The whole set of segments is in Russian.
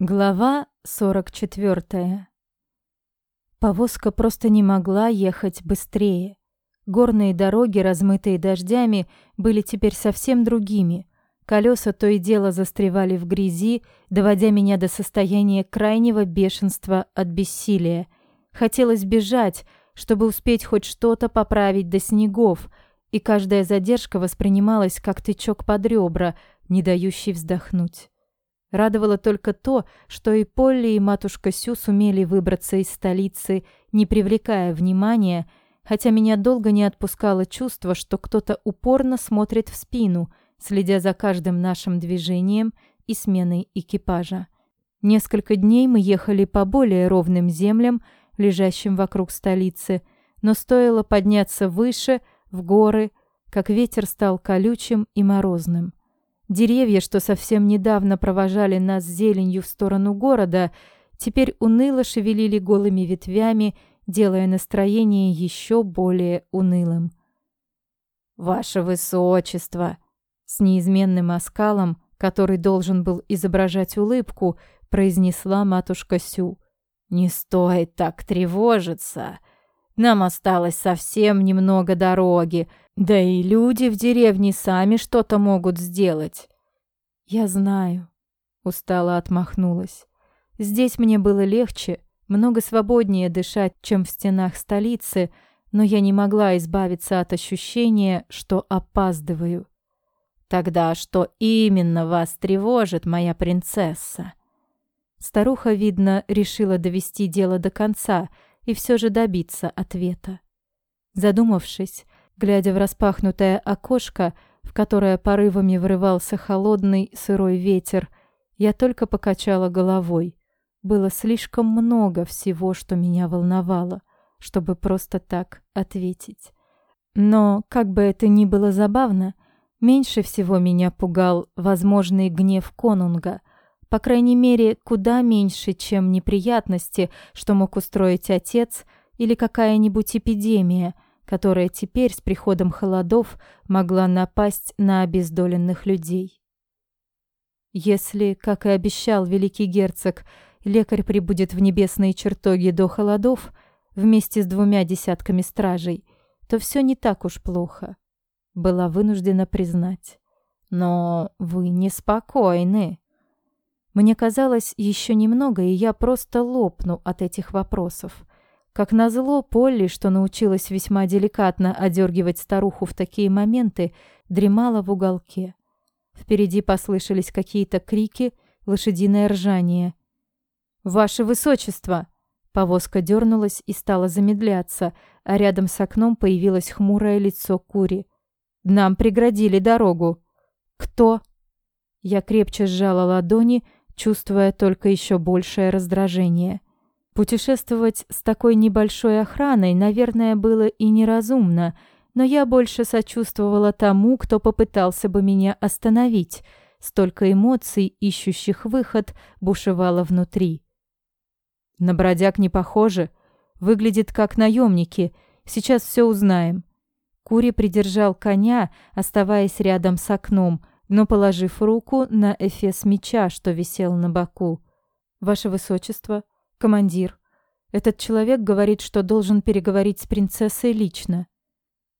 Глава 44. Повозка просто не могла ехать быстрее. Горные дороги, размытые дождями, были теперь совсем другими. Колеса то и дело застревали в грязи, доводя меня до состояния крайнего бешенства от бессилия. Хотелось бежать, чтобы успеть хоть что-то поправить до снегов, и каждая задержка воспринималась как тычок под ребра, не дающий вздохнуть. Радовало только то, что и Полли, и матушка Сю сумели выбраться из столицы, не привлекая внимания, хотя меня долго не отпускало чувство, что кто-то упорно смотрит в спину, следя за каждым нашим движением и сменой экипажа. Несколько дней мы ехали по более ровным землям, лежащим вокруг столицы, но стоило подняться выше, в горы, как ветер стал колючим и морозным. Деревья, что совсем недавно провожали нас зеленью в сторону города, теперь уныло шевелили голыми ветвями, делая настроение еще более унылым. «Ваше Высочество!» С неизменным оскалом, который должен был изображать улыбку, произнесла матушка Сю. «Не стоит так тревожиться. Нам осталось совсем немного дороги, да и люди в деревне сами что-то могут сделать. Я знаю, устало отмахнулась. Здесь мне было легче, много свободнее дышать, чем в стенах столицы, но я не могла избавиться от ощущения, что опаздываю. Тогда что именно вас тревожит, моя принцесса? Старуха, видно, решила довести дело до конца — и все же добиться ответа. Задумавшись, глядя в распахнутое окошко, в которое порывами врывался холодный сырой ветер, я только покачала головой. Было слишком много всего, что меня волновало, чтобы просто так ответить. Но, как бы это ни было забавно, меньше всего меня пугал возможный гнев конунга, по крайней мере, куда меньше, чем неприятности, что мог устроить отец, или какая-нибудь эпидемия, которая теперь с приходом холодов могла напасть на обездоленных людей. Если, как и обещал великий герцог, лекарь прибудет в небесные чертоги до холодов вместе с двумя десятками стражей, то все не так уж плохо. Была вынуждена признать. Но вы неспокойны. Мне казалось, еще немного, и я просто лопну от этих вопросов. Как назло, Полли, что научилась весьма деликатно одергивать старуху в такие моменты, дремала в уголке. Впереди послышались какие-то крики, лошадиное ржание. «Ваше Высочество!» Повозка дернулась и стала замедляться, а рядом с окном появилось хмурое лицо Кури. «Нам преградили дорогу!» «Кто?» Я крепче сжала ладони, чувствуя только еще большее раздражение. Путешествовать с такой небольшой охраной, наверное, было и неразумно, но я больше сочувствовала тому, кто попытался бы меня остановить. Столько эмоций, ищущих выход, бушевало внутри. На бродяг не похоже. Выглядит как наемники. Сейчас все узнаем. Кури придержал коня, оставаясь рядом с окном, но положив руку на эфес меча, что висел на боку. «Ваше Высочество, командир, этот человек говорит, что должен переговорить с принцессой лично».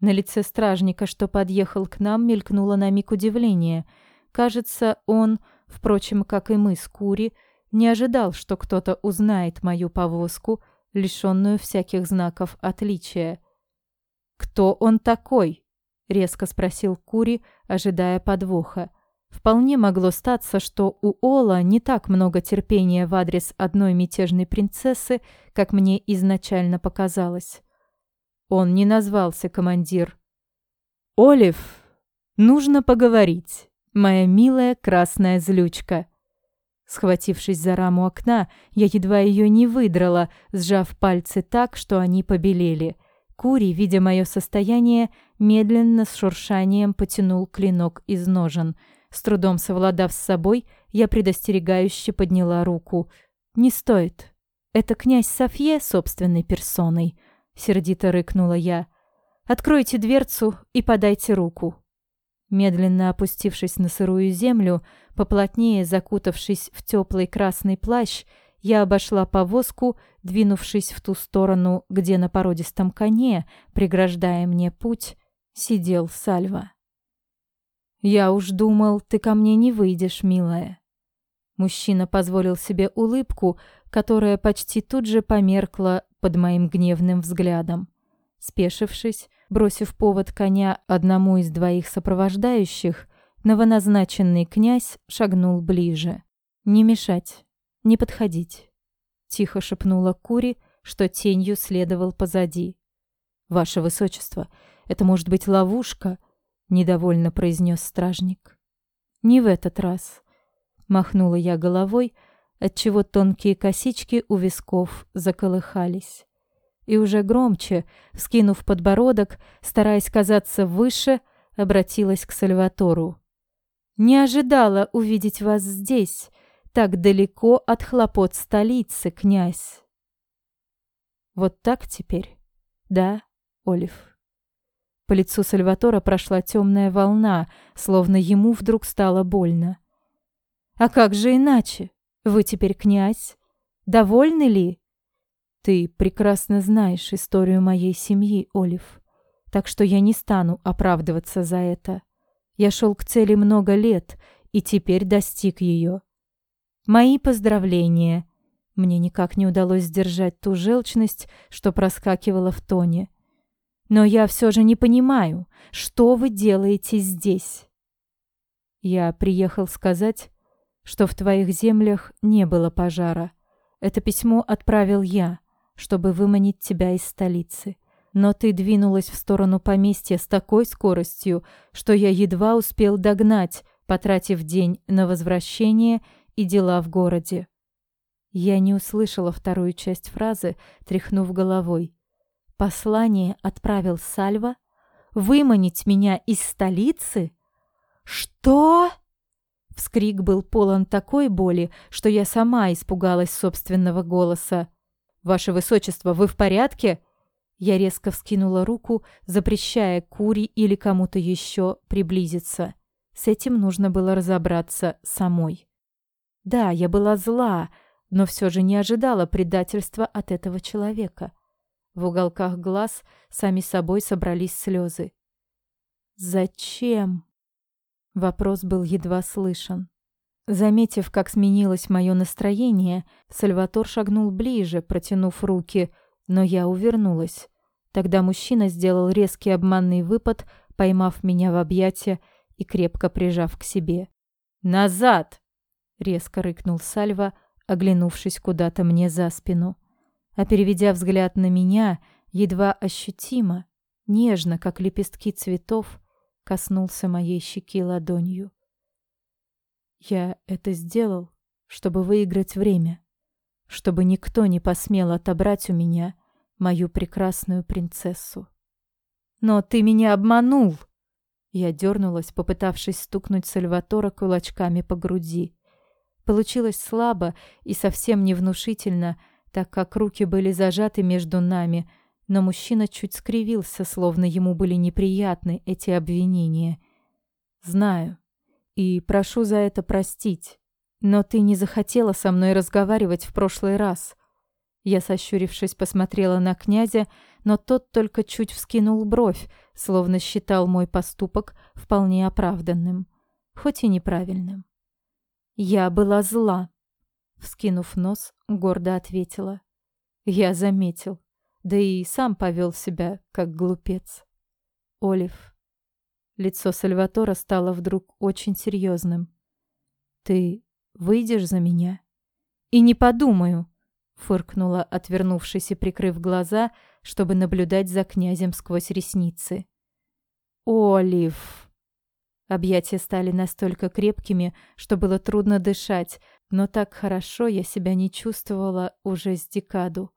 На лице стражника, что подъехал к нам, мелькнуло на миг удивление. Кажется, он, впрочем, как и мы с Кури, не ожидал, что кто-то узнает мою повозку, лишенную всяких знаков отличия. «Кто он такой?» резко спросил Кури, ожидая подвоха. Вполне могло статься, что у Ола не так много терпения в адрес одной мятежной принцессы, как мне изначально показалось. Он не назвался командир. «Олив, нужно поговорить, моя милая красная злючка». Схватившись за раму окна, я едва ее не выдрала, сжав пальцы так, что они побелели – Кури, видя мое состояние, медленно с шуршанием потянул клинок из ножен. С трудом совладав с собой, я предостерегающе подняла руку. «Не стоит. Это князь Софье собственной персоной», — сердито рыкнула я. «Откройте дверцу и подайте руку». Медленно опустившись на сырую землю, поплотнее закутавшись в теплый красный плащ, я обошла повозку, двинувшись в ту сторону, где на породистом коне, преграждая мне путь, сидел Сальва. «Я уж думал, ты ко мне не выйдешь, милая». Мужчина позволил себе улыбку, которая почти тут же померкла под моим гневным взглядом. Спешившись, бросив повод коня одному из двоих сопровождающих, новоназначенный князь шагнул ближе. «Не мешать, не подходить», — тихо шепнула Кури, что тенью следовал позади. «Ваше высочество, это может быть ловушка», — недовольно произнес стражник. «Не в этот раз», — махнула я головой, отчего тонкие косички у висков заколыхались и уже громче, вскинув подбородок, стараясь казаться выше, обратилась к Сальватору. «Не ожидала увидеть вас здесь, так далеко от хлопот столицы, князь». «Вот так теперь? Да, Олив?» По лицу Сальватора прошла темная волна, словно ему вдруг стало больно. «А как же иначе? Вы теперь князь? Довольны ли?» Ты прекрасно знаешь историю моей семьи, Олив, так что я не стану оправдываться за это. Я шел к цели много лет и теперь достиг ее. Мои поздравления. Мне никак не удалось сдержать ту желчность, что проскакивала в тоне. Но я все же не понимаю, что вы делаете здесь. Я приехал сказать, что в твоих землях не было пожара. Это письмо отправил я чтобы выманить тебя из столицы. Но ты двинулась в сторону поместья с такой скоростью, что я едва успел догнать, потратив день на возвращение и дела в городе. Я не услышала вторую часть фразы, тряхнув головой. Послание отправил Сальва? Выманить меня из столицы? Что? Вскрик был полон такой боли, что я сама испугалась собственного голоса. «Ваше высочество, вы в порядке?» Я резко вскинула руку, запрещая Кури или кому-то еще приблизиться. С этим нужно было разобраться самой. Да, я была зла, но все же не ожидала предательства от этого человека. В уголках глаз сами собой собрались слезы. «Зачем?» Вопрос был едва слышен. Заметив, как сменилось мое настроение, Сальватор шагнул ближе, протянув руки, но я увернулась. Тогда мужчина сделал резкий обманный выпад, поймав меня в объятия и крепко прижав к себе. «Назад!» — резко рыкнул Сальва, оглянувшись куда-то мне за спину. А переведя взгляд на меня, едва ощутимо, нежно, как лепестки цветов, коснулся моей щеки ладонью. Я это сделал, чтобы выиграть время, чтобы никто не посмел отобрать у меня мою прекрасную принцессу. Но ты меня обманул. Я дернулась, попытавшись стукнуть Сальватора кулачками по груди. Получилось слабо и совсем невнушительно, так как руки были зажаты между нами, но мужчина чуть скривился, словно ему были неприятны эти обвинения. Знаю, и прошу за это простить. Но ты не захотела со мной разговаривать в прошлый раз. Я, сощурившись, посмотрела на князя, но тот только чуть вскинул бровь, словно считал мой поступок вполне оправданным, хоть и неправильным. Я была зла. Вскинув нос, гордо ответила. Я заметил, да и сам повел себя, как глупец. Олив, Лицо Сальватора стало вдруг очень серьезным. «Ты выйдешь за меня?» «И не подумаю!» — фыркнула, отвернувшись и прикрыв глаза, чтобы наблюдать за князем сквозь ресницы. «Олив!» Объятия стали настолько крепкими, что было трудно дышать, но так хорошо я себя не чувствовала уже с декаду.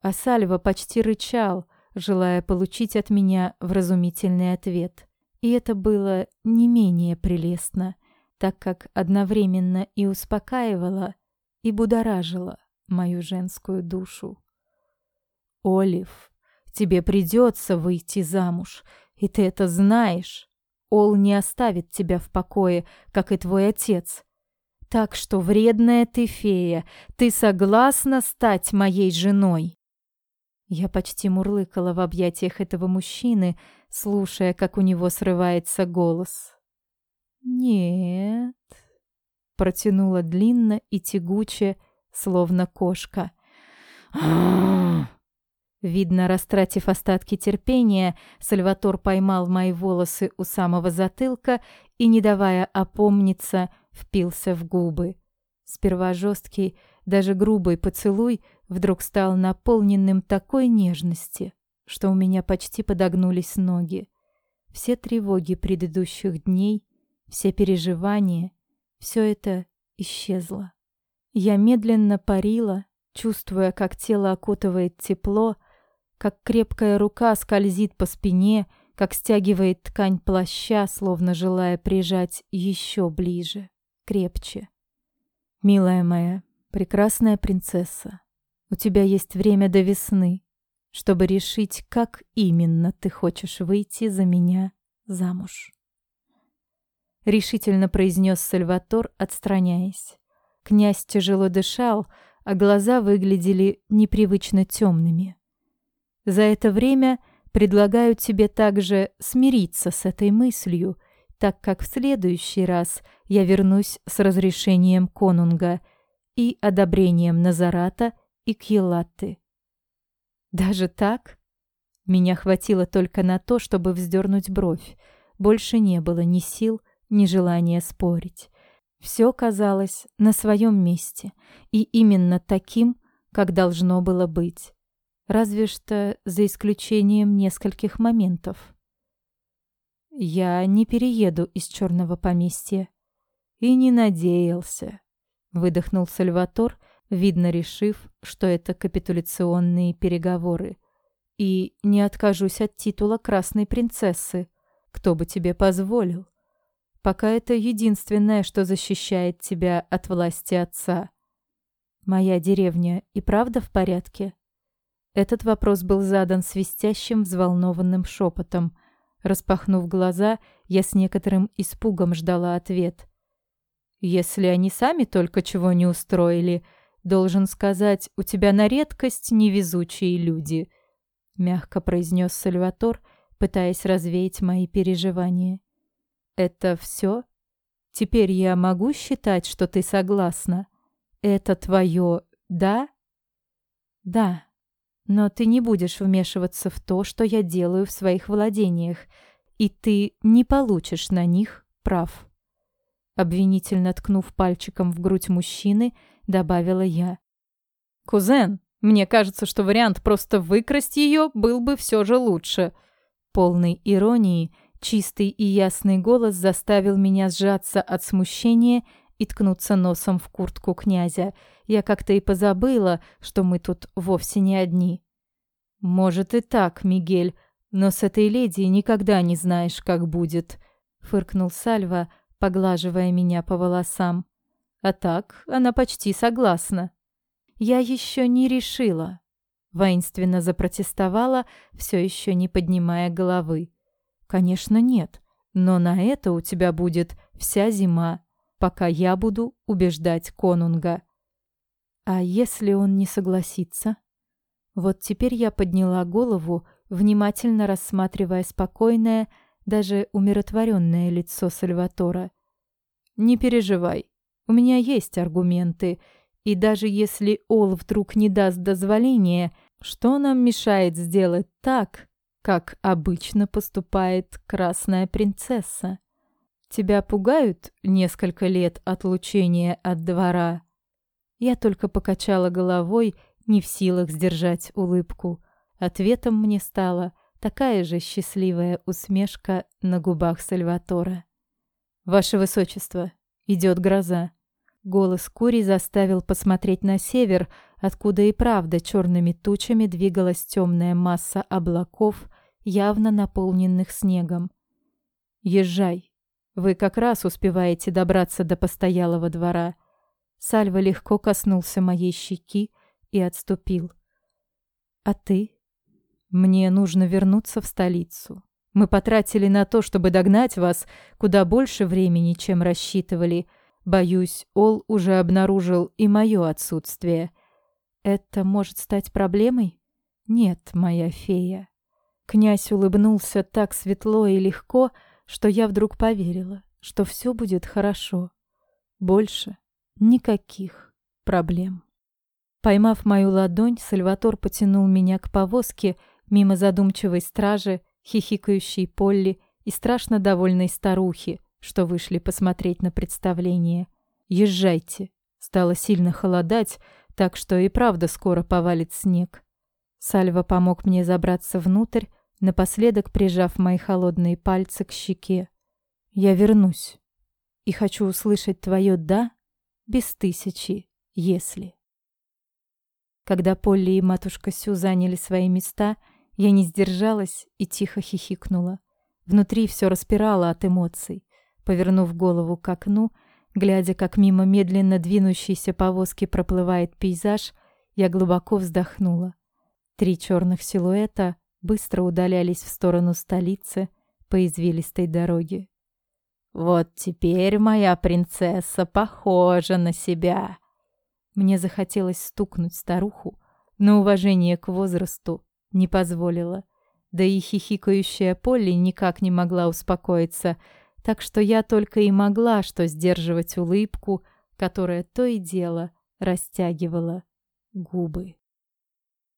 А Сальва почти рычал, желая получить от меня вразумительный ответ. И это было не менее прелестно, так как одновременно и успокаивало, и будоражило мою женскую душу. «Олив, тебе придется выйти замуж, и ты это знаешь. Ол не оставит тебя в покое, как и твой отец. Так что, вредная ты фея, ты согласна стать моей женой?» Я почти мурлыкала в объятиях этого мужчины, слушая, как у него срывается голос. «Нет», — протянула длинно и тягуче, словно кошка. Видно, растратив остатки терпения, Сальватор поймал мои волосы у самого затылка и, не давая опомниться, впился в губы. Сперва жесткий, даже грубый поцелуй вдруг стал наполненным такой нежности, что у меня почти подогнулись ноги. Все тревоги предыдущих дней, все переживания, все это исчезло. Я медленно парила, чувствуя, как тело окутывает тепло, как крепкая рука скользит по спине, как стягивает ткань плаща, словно желая прижать еще ближе, крепче. «Милая моя, прекрасная принцесса, у тебя есть время до весны, чтобы решить, как именно ты хочешь выйти за меня замуж». Решительно произнес Сальватор, отстраняясь. Князь тяжело дышал, а глаза выглядели непривычно темными. За это время предлагаю тебе также смириться с этой мыслью, так как в следующий раз я вернусь с разрешением конунга и одобрением Назарата и Кьелатты. Даже так? Меня хватило только на то, чтобы вздернуть бровь. Больше не было ни сил, ни желания спорить. Все казалось на своем месте, и именно таким, как должно было быть. Разве что за исключением нескольких моментов. Я не перееду из черного поместья. И не надеялся. Выдохнул Сальватор, видно решив, что это капитуляционные переговоры. И не откажусь от титула красной принцессы. Кто бы тебе позволил? Пока это единственное, что защищает тебя от власти отца. Моя деревня и правда в порядке? Этот вопрос был задан свистящим, взволнованным шепотом. Распахнув глаза, я с некоторым испугом ждала ответ. «Если они сами только чего не устроили, должен сказать, у тебя на редкость невезучие люди», мягко произнес Сальватор, пытаясь развеять мои переживания. «Это все? Теперь я могу считать, что ты согласна? Это твое «да»?» «Да», но ты не будешь вмешиваться в то, что я делаю в своих владениях, и ты не получишь на них прав. Обвинительно ткнув пальчиком в грудь мужчины, добавила я. «Кузен, мне кажется, что вариант просто выкрасть ее был бы все же лучше». Полный иронии, чистый и ясный голос заставил меня сжаться от смущения и ткнуться носом в куртку князя. Я как-то и позабыла, что мы тут вовсе не одни. «Может и так, Мигель, но с этой леди никогда не знаешь, как будет», — фыркнул Сальва, поглаживая меня по волосам. «А так, она почти согласна». «Я еще не решила», — воинственно запротестовала, все еще не поднимая головы. «Конечно, нет, но на это у тебя будет вся зима пока я буду убеждать конунга. А если он не согласится? Вот теперь я подняла голову, внимательно рассматривая спокойное, даже умиротворенное лицо Сальватора. «Не переживай, у меня есть аргументы, и даже если Ол вдруг не даст дозволения, что нам мешает сделать так, как обычно поступает красная принцесса?» Тебя пугают несколько лет отлучения от двора?» Я только покачала головой, не в силах сдержать улыбку. Ответом мне стала такая же счастливая усмешка на губах Сальватора. «Ваше Высочество, идет гроза». Голос Кури заставил посмотреть на север, откуда и правда черными тучами двигалась темная масса облаков, явно наполненных снегом. «Езжай, вы как раз успеваете добраться до постоялого двора. Сальва легко коснулся моей щеки и отступил. А ты? Мне нужно вернуться в столицу. Мы потратили на то, чтобы догнать вас, куда больше времени, чем рассчитывали. Боюсь, Ол уже обнаружил и мое отсутствие. Это может стать проблемой? Нет, моя фея. Князь улыбнулся так светло и легко, что я вдруг поверила, что все будет хорошо. Больше никаких проблем. Поймав мою ладонь, Сальватор потянул меня к повозке мимо задумчивой стражи, хихикающей Полли и страшно довольной старухи, что вышли посмотреть на представление. «Езжайте!» Стало сильно холодать, так что и правда скоро повалит снег. Сальва помог мне забраться внутрь, напоследок прижав мои холодные пальцы к щеке. «Я вернусь и хочу услышать твое «да» без тысячи «если». Когда Полли и матушка Сю заняли свои места, я не сдержалась и тихо хихикнула. Внутри все распирало от эмоций. Повернув голову к окну, глядя, как мимо медленно двинущейся повозки проплывает пейзаж, я глубоко вздохнула. Три черных силуэта быстро удалялись в сторону столицы по извилистой дороге. «Вот теперь моя принцесса похожа на себя!» Мне захотелось стукнуть старуху, но уважение к возрасту не позволило. Да и хихикающая Полли никак не могла успокоиться, так что я только и могла что сдерживать улыбку, которая то и дело растягивала губы.